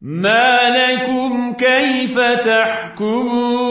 ما لكم كيف تحكمون